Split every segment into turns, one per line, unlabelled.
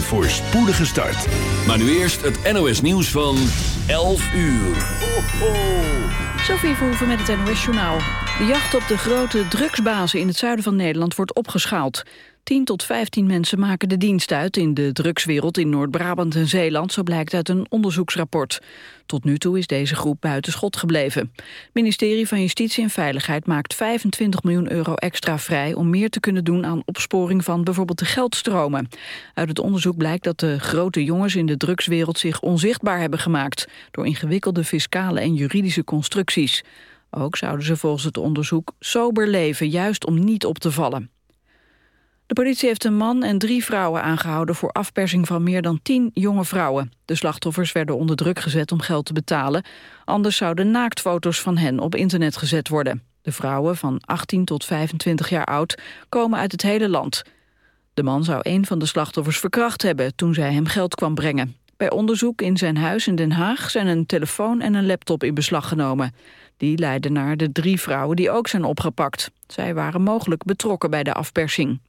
Een voorspoedige start. Maar nu eerst het NOS nieuws van 11 uur. Ho, ho.
Sophie Verhoeven met het NOS Journaal. De jacht op de grote drugsbazen in het zuiden van Nederland wordt opgeschaald. 10 tot 15 mensen maken de dienst uit in de drugswereld in Noord-Brabant en Zeeland, zo blijkt uit een onderzoeksrapport. Tot nu toe is deze groep buiten schot gebleven. Het ministerie van Justitie en Veiligheid maakt 25 miljoen euro extra vrij om meer te kunnen doen aan opsporing van bijvoorbeeld de geldstromen. Uit het onderzoek blijkt dat de grote jongens in de drugswereld zich onzichtbaar hebben gemaakt door ingewikkelde fiscale en juridische constructies. Ook zouden ze volgens het onderzoek sober leven, juist om niet op te vallen. De politie heeft een man en drie vrouwen aangehouden voor afpersing van meer dan tien jonge vrouwen. De slachtoffers werden onder druk gezet om geld te betalen. Anders zouden naaktfoto's van hen op internet gezet worden. De vrouwen van 18 tot 25 jaar oud komen uit het hele land. De man zou een van de slachtoffers verkracht hebben toen zij hem geld kwam brengen. Bij onderzoek in zijn huis in Den Haag zijn een telefoon en een laptop in beslag genomen. Die leidden naar de drie vrouwen die ook zijn opgepakt. Zij waren mogelijk betrokken bij de afpersing.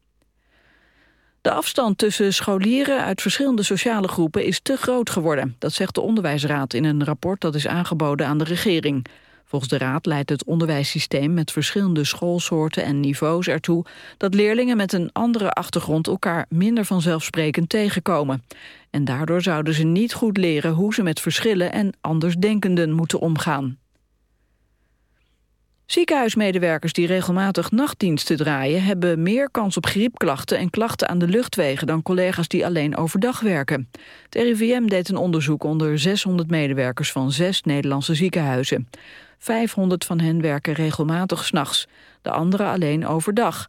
De afstand tussen scholieren uit verschillende sociale groepen is te groot geworden. Dat zegt de Onderwijsraad in een rapport dat is aangeboden aan de regering. Volgens de Raad leidt het onderwijssysteem met verschillende schoolsoorten en niveaus ertoe dat leerlingen met een andere achtergrond elkaar minder vanzelfsprekend tegenkomen. En daardoor zouden ze niet goed leren hoe ze met verschillen en andersdenkenden moeten omgaan. Ziekenhuismedewerkers die regelmatig nachtdiensten draaien... hebben meer kans op griepklachten en klachten aan de luchtwegen... dan collega's die alleen overdag werken. Het RIVM deed een onderzoek onder 600 medewerkers... van zes Nederlandse ziekenhuizen. 500 van hen werken regelmatig s'nachts, de anderen alleen overdag.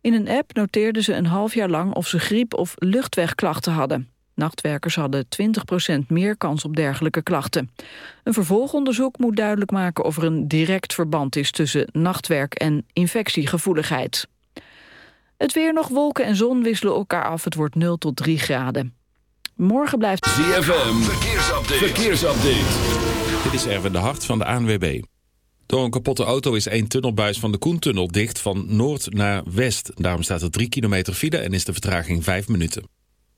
In een app noteerden ze een half jaar lang of ze griep- of luchtwegklachten hadden. Nachtwerkers hadden 20% meer kans op dergelijke klachten. Een vervolgonderzoek moet duidelijk maken of er een direct verband is tussen nachtwerk en infectiegevoeligheid. Het weer nog wolken en zon wisselen elkaar af. Het wordt 0 tot 3 graden. Morgen blijft...
ZFM, verkeersupdate. verkeersupdate.
Dit is Erwin de Hart van de ANWB. Door een kapotte auto is één tunnelbuis van de Koentunnel dicht van noord naar west. Daarom staat er 3 kilometer file en is de vertraging 5 minuten.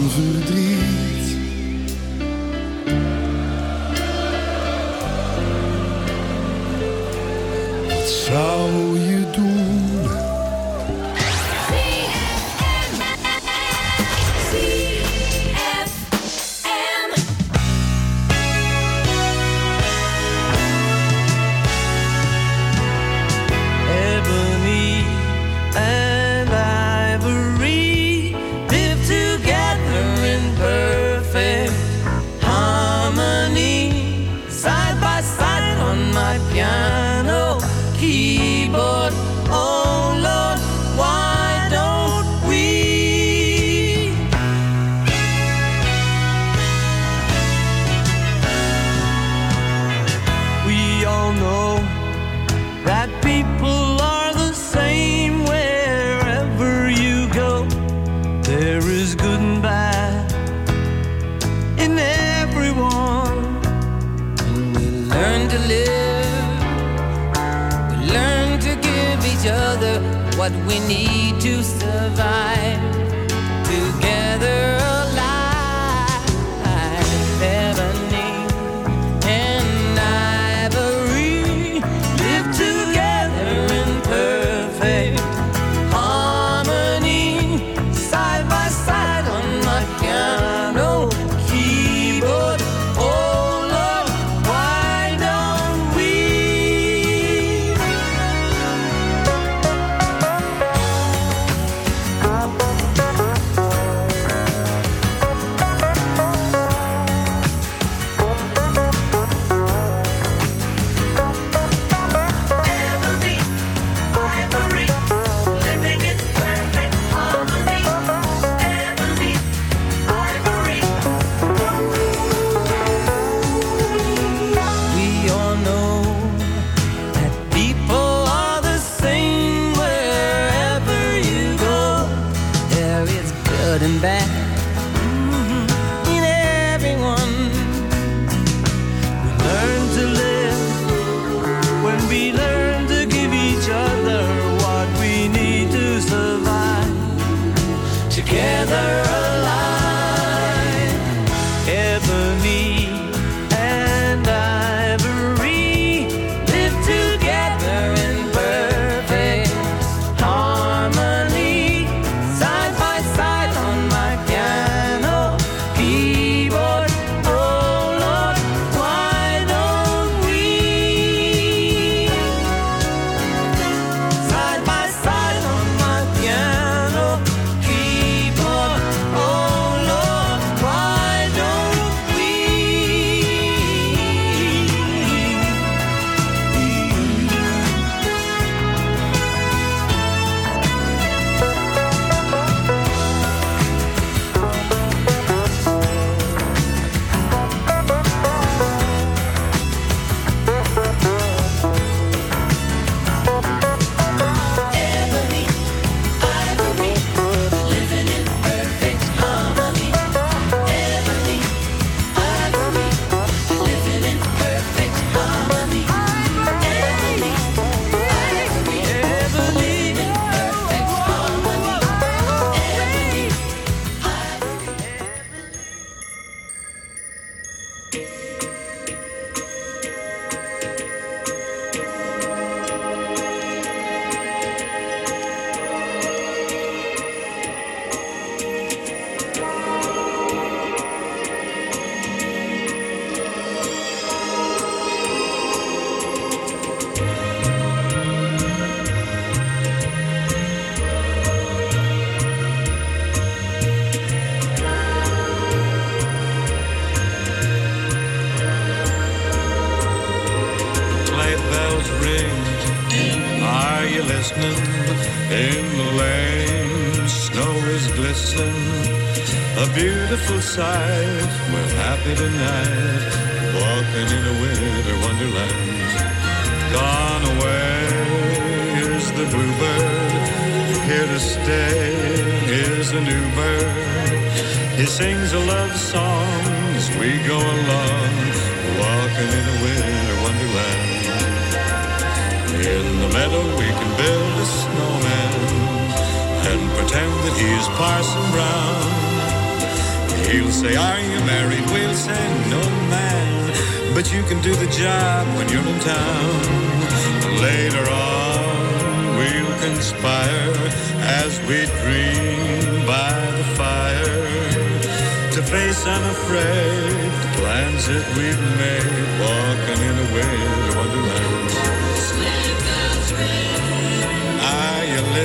Van verdriet.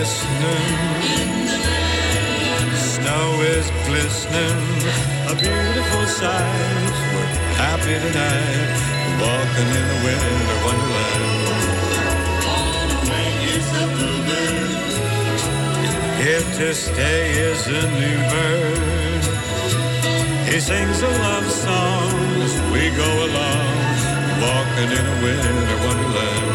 glistening. Snow is glistening, a beautiful sight. We're happy tonight, walking in a winter wonderland. Here to stay is a new bird, he sings a love song as we go along, walking in a winter wonderland.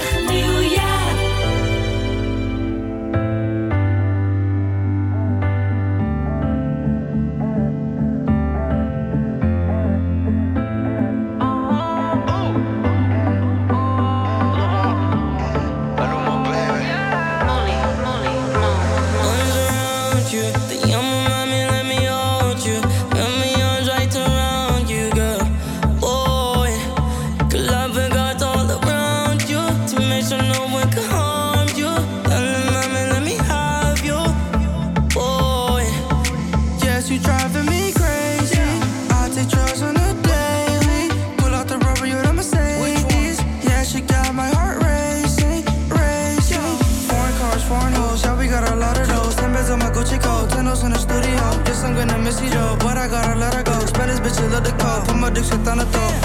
gotta let her go. Spanish bitch, love the code. Put my dick shit on the
top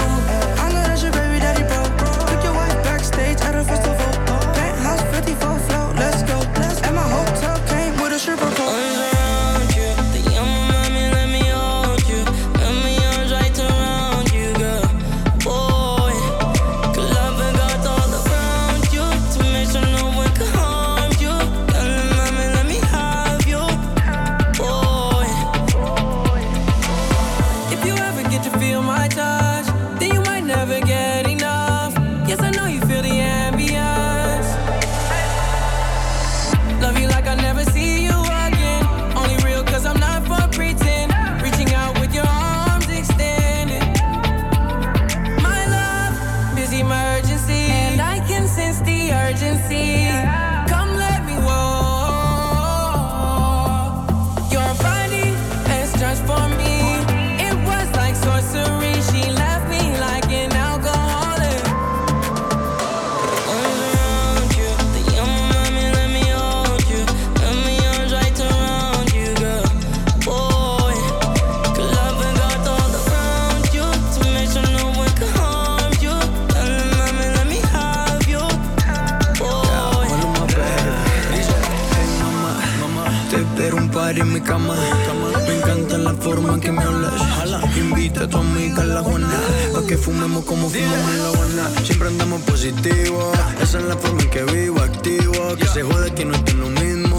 forma en que me hablas. Jala, invita a tu amiga a la Juana. Pa' que fumemos como fumamos en la Habana. Siempre andamos positivos. Esa es la forma en que vivo activo. Que se jode que no estoy lo mismo.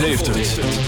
heeft het.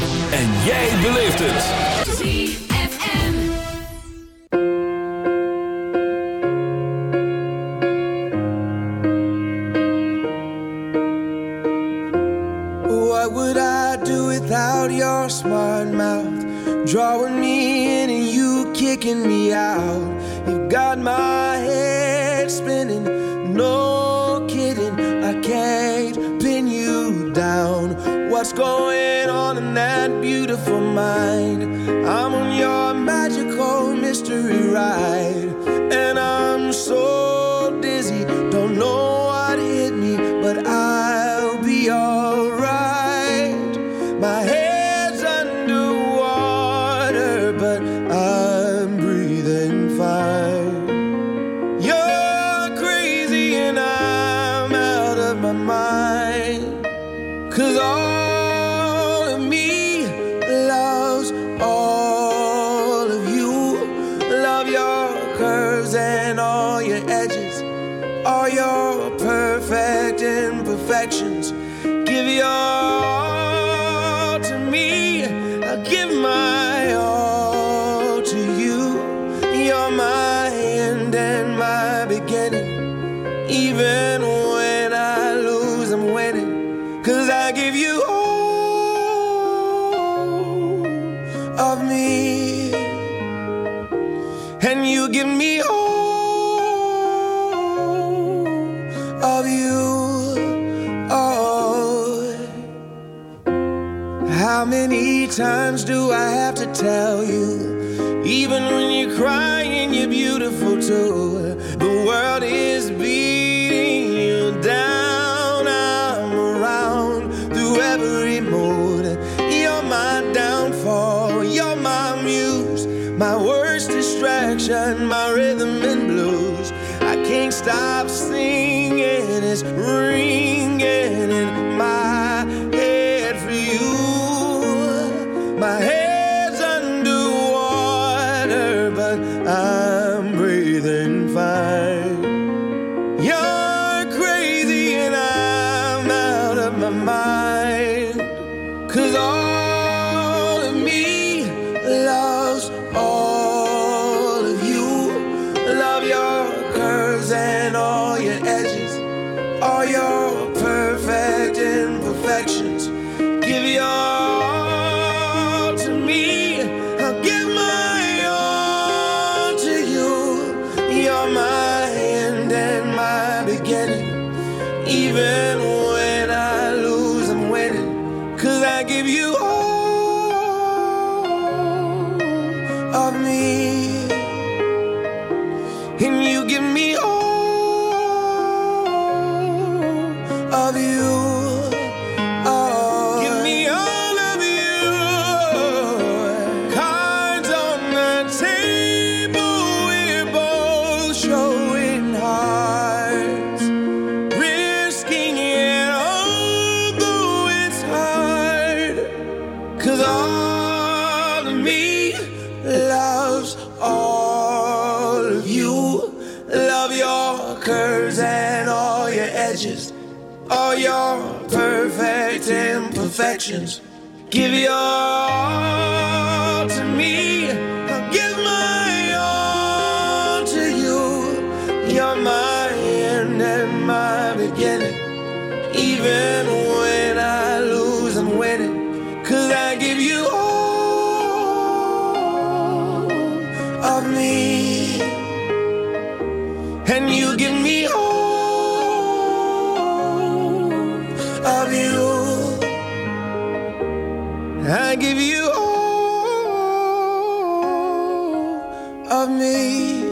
tell you, even when you're crying, you're beautiful too. mind. Cause all love me.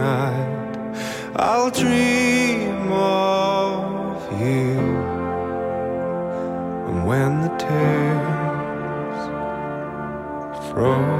tonight, I'll dream of you. And when the tears froze.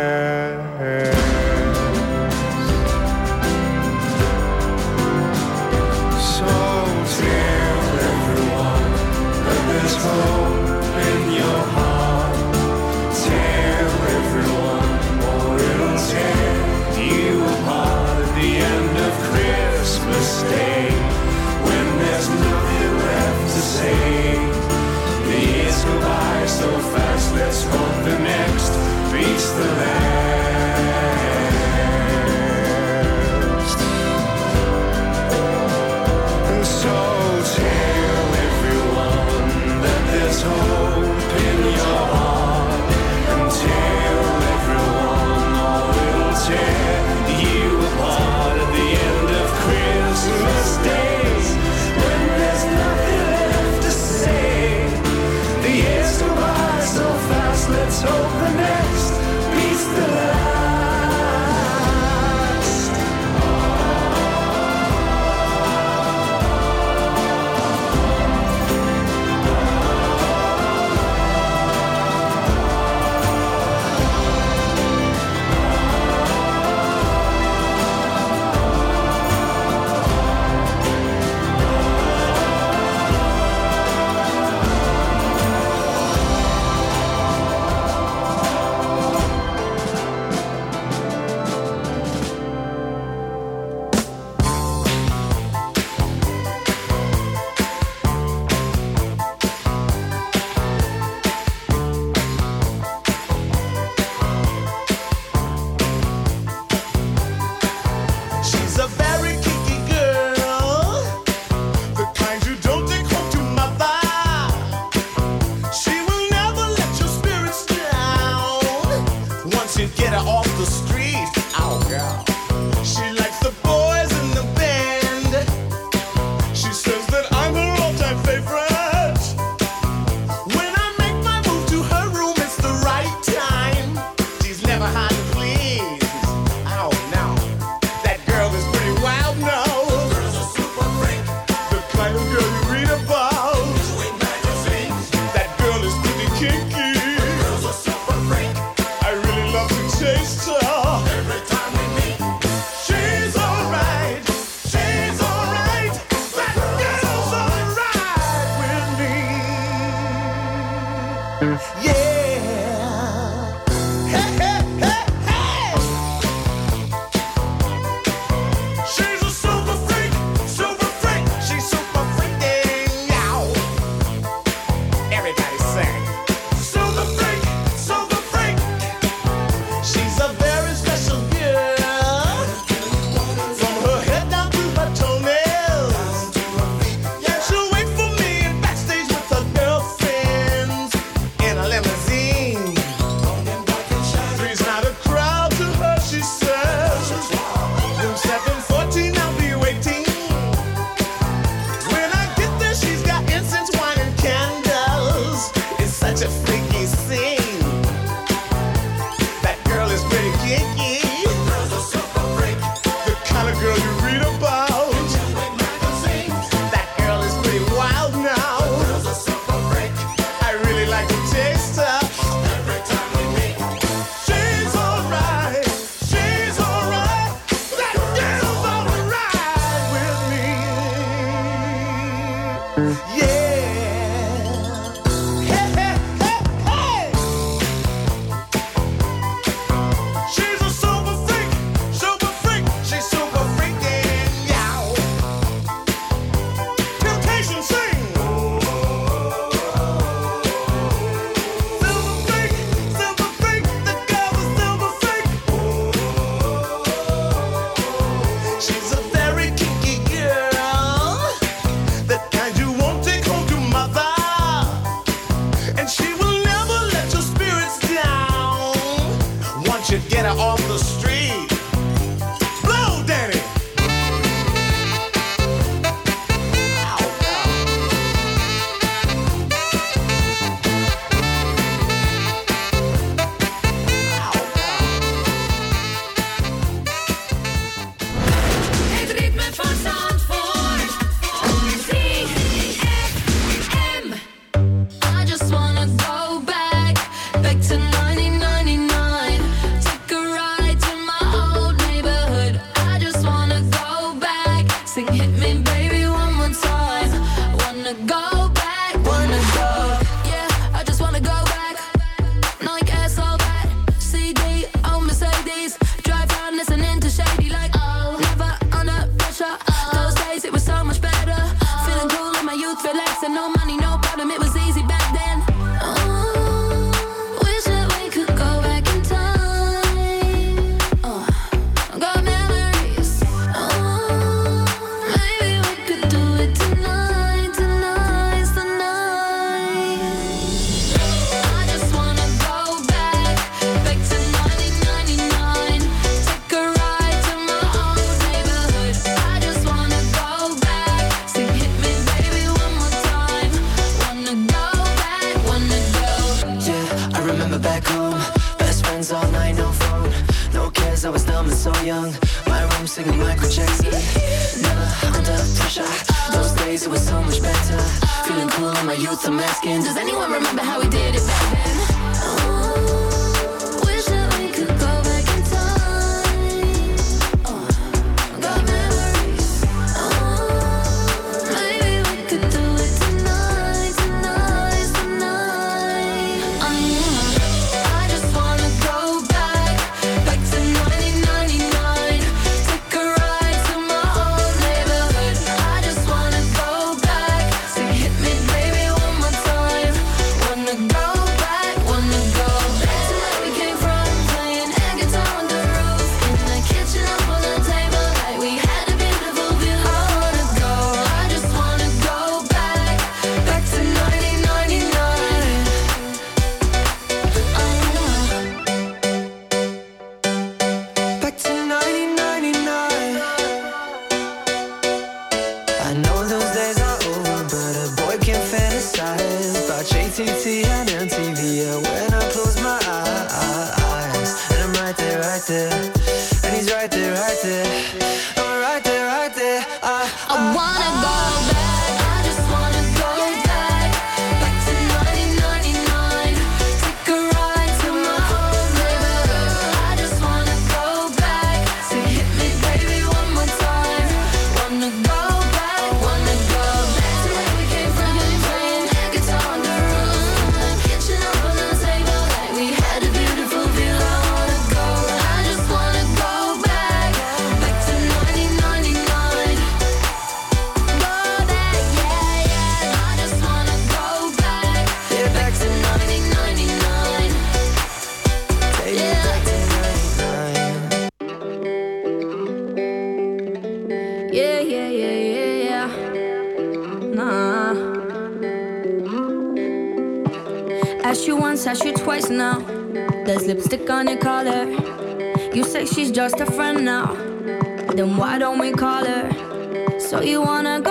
So you
wanna go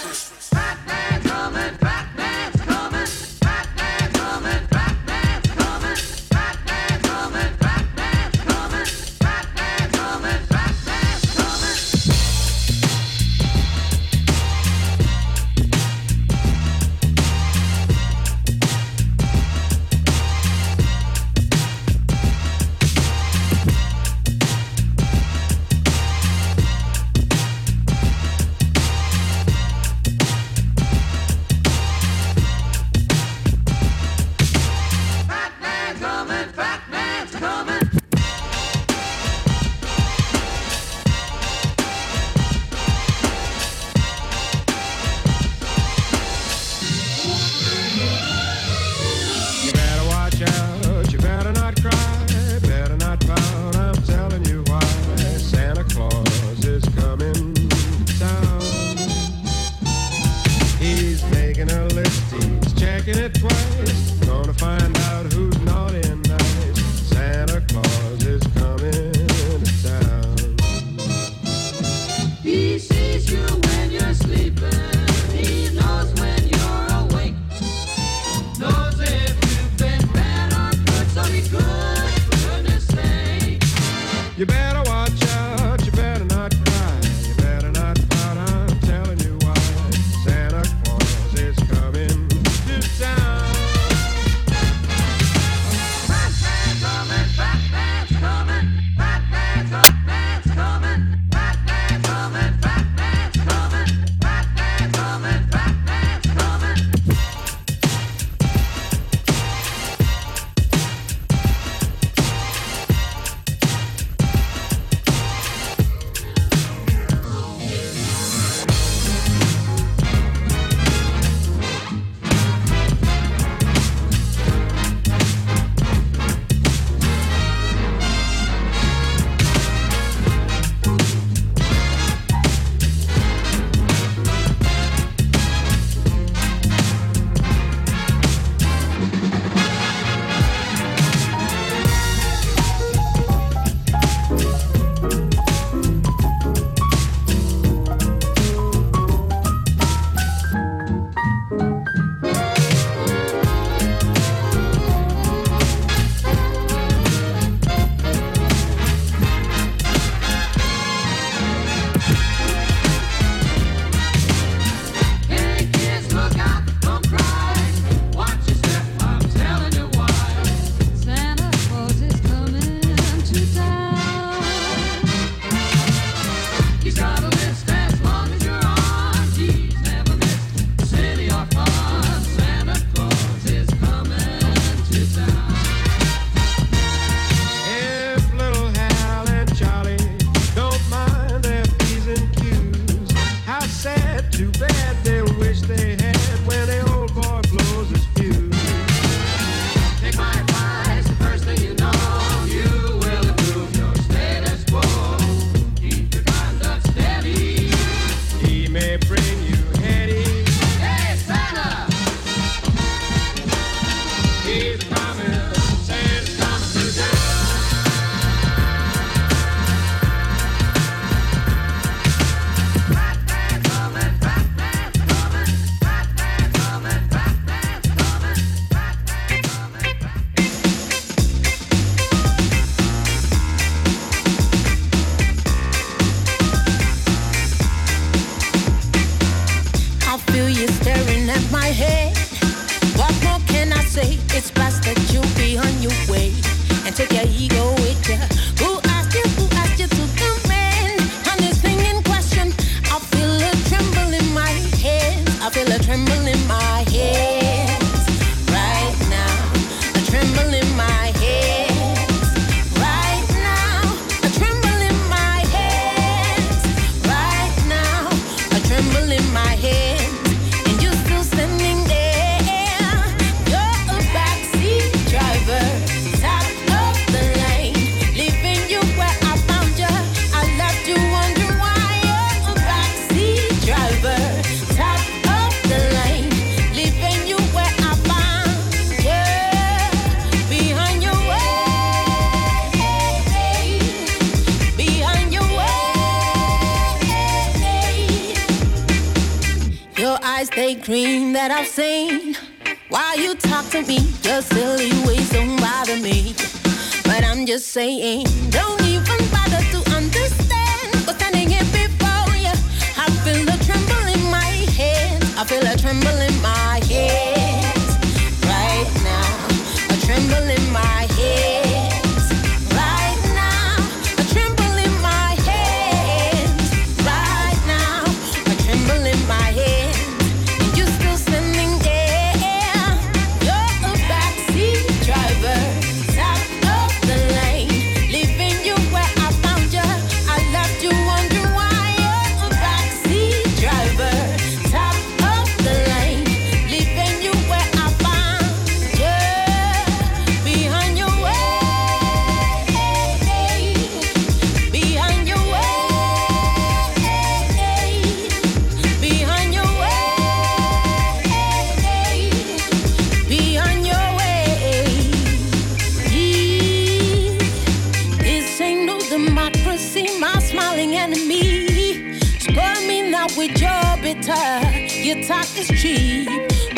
touch. Your
talk is cheap.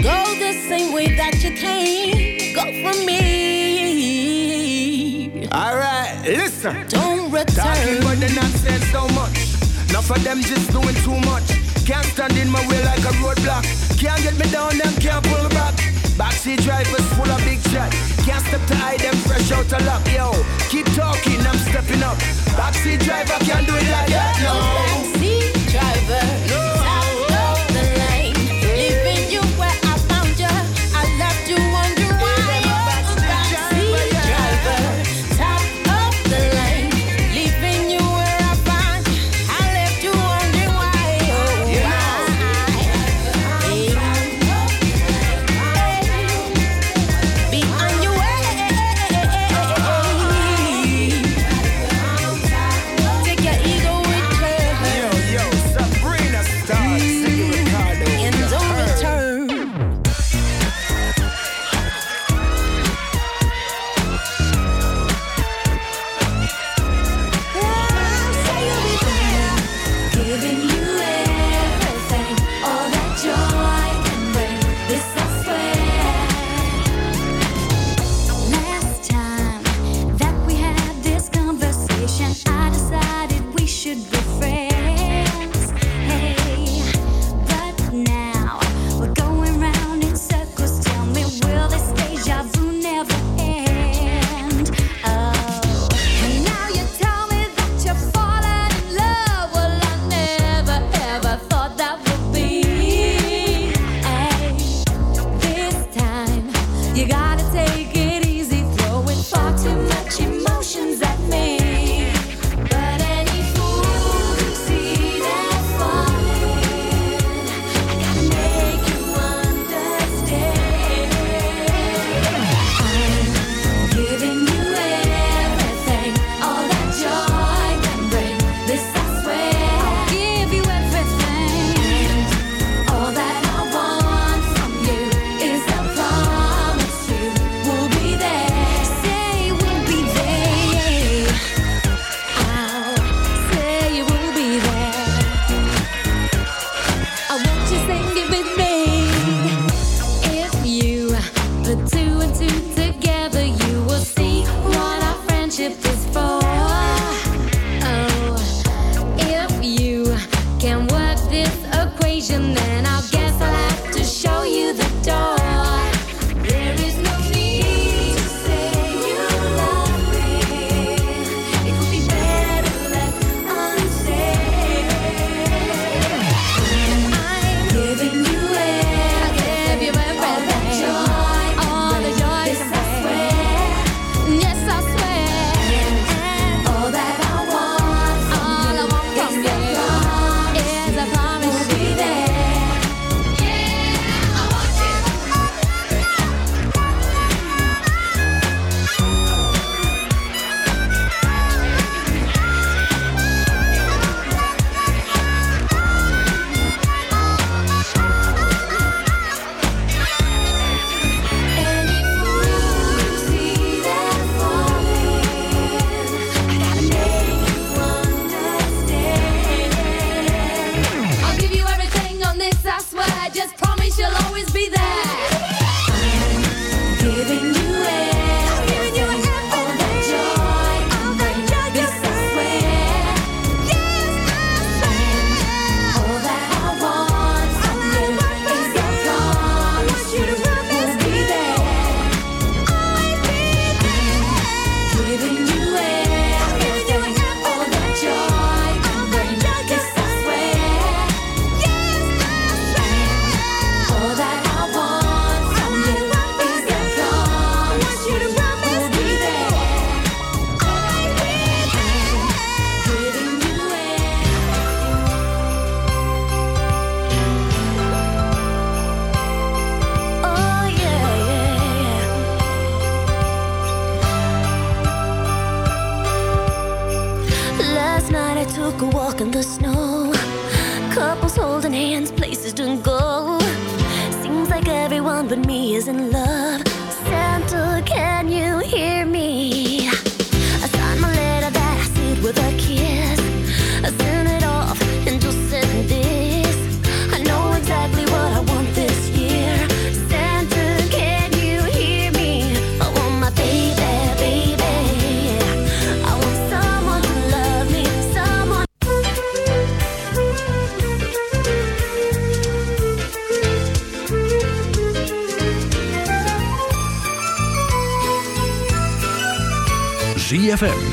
Go the same way that you came. Go for me.
All right, listen.
Don't return.
Talking about the nonsense so much. Enough of them just doing too much. Can't stand in my way like a roadblock. Can't get me down, and can't pull back. Backseat drivers full of big shots. Can't step to hide them fresh out of luck. Yo, keep talking, I'm stepping up. Backseat driver can't do it like that. No,
backseat driver.
No.